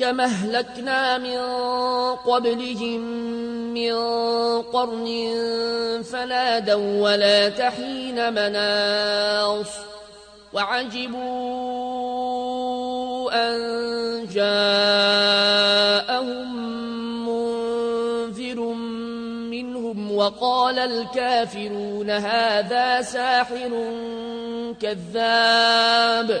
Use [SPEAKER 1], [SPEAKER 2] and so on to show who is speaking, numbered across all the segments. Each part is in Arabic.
[SPEAKER 1] كما أهلكنا من قبلهم من قرن فنادوا ولا تحين مناص وعجبوا أن جاءهم منذر منهم وقال الكافرون هذا ساحر كذاب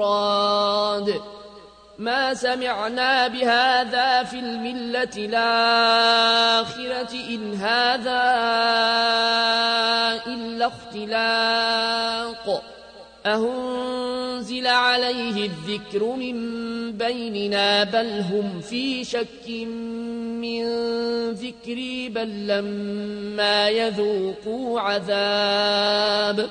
[SPEAKER 1] يراد ما سمعنا بهذا في الملة الآخرة إن هذا إلا اختلاق. أهنزل عليه الذكر من بيننا بل هم في شك من ذكري بل لما يذوقوا عذاب.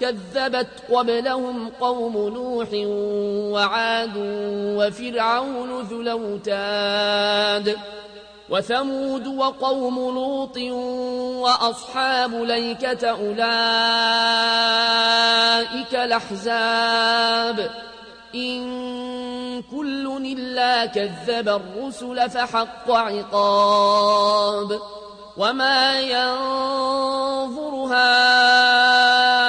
[SPEAKER 1] كذبت قبلهم قوم نوح وعاد وفرعون ذو الأوتاد وثمود وقوم لوط وأصحاب ليكة أولئك الأحزاب. إن كل إلا كذب الرسل فحق عقاب. وما ينظر هؤلاء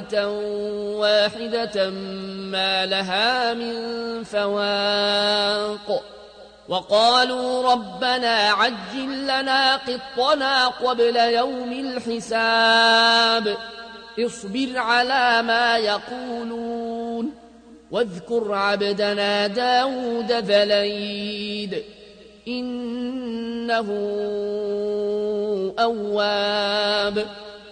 [SPEAKER 1] صيحة واحدة ما لها من فواق وقالوا ربنا عجل لنا قطنا قبل يوم الحساب اصبر على ما يقولون واذكر عبدنا داود ذليد إنه أواب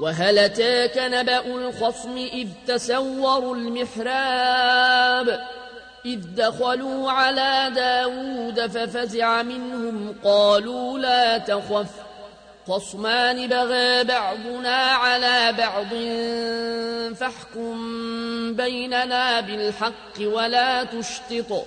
[SPEAKER 1] وهل أتاك نبأ الخصم إذ تسوروا المحراب إذ دخلوا على داود ففزع منهم قالوا لا تخف خصمان بغى بعضنا على بعض فاحكم بيننا بالحق ولا تشطط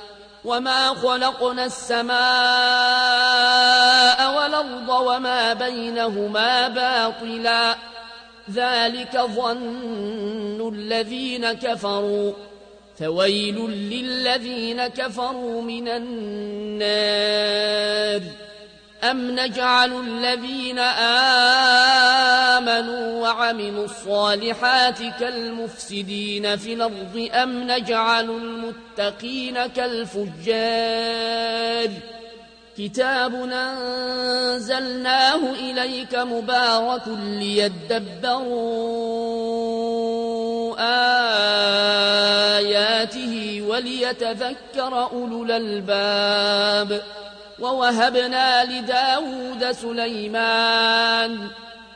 [SPEAKER 1] وما خلقنا السماء والأرض وما بينهما باطلا ذلك ظن الذين كفروا فويل للذين كفروا من النار أم نجعل الذين آمنوا وعملوا الصالحات كالمفسدين في الأرض أم نجعل المتقين كالفجار. كتاب أنزلناه إليك مبارك ليدبروا آياته وليتذكر أولو الألباب. ووهبنا لداود سليمان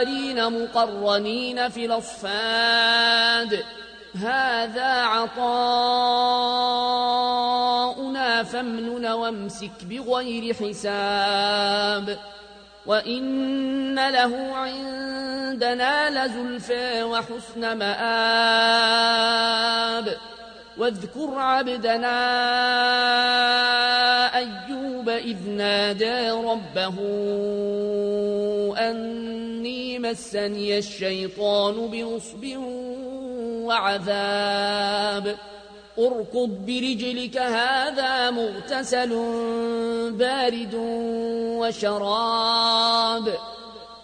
[SPEAKER 1] وآخرين مقرنين في الأصفاد. هذا عطاؤنا فامنن وامسك بغير حساب. وإن له عندنا لزلفى وحسن مآب. واذكر عبدنا أيوب إذ نادى ربه أني مسني الشيطان بنصب وعذاب. اركض برجلك هذا مغتسل بارد وشراب.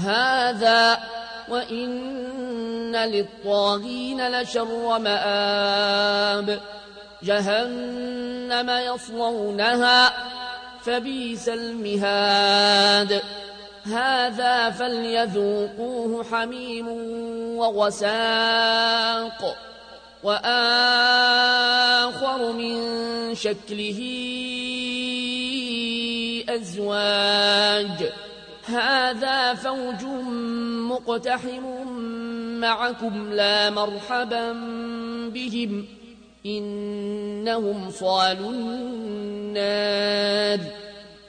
[SPEAKER 1] هذا وإن للطاغين لشر مآب. جهنم يصلونها فبيس المهاد. هذا فليذوقوه حميم وغساق. وآخر من شكله أزواج. هذا فوج مقتحم معكم لا مرحبا بهم إنهم صالوا النار.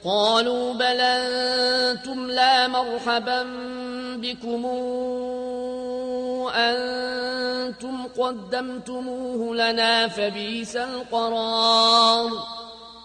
[SPEAKER 1] قالوا بل أنتم لا مرحبا بكم. أنتم قدمتموه لنا فبيس القرار.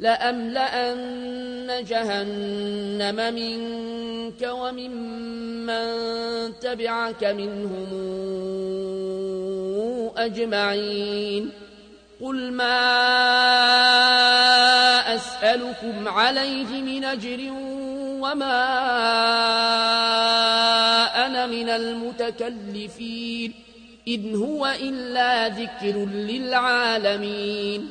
[SPEAKER 1] لأملأن جهنم منك وممن تبعك منهم أجمعين. قل ما أسألكم عليه من أجر وما أنا من المتكلفين. إن هو إلا ذكر للعالمين.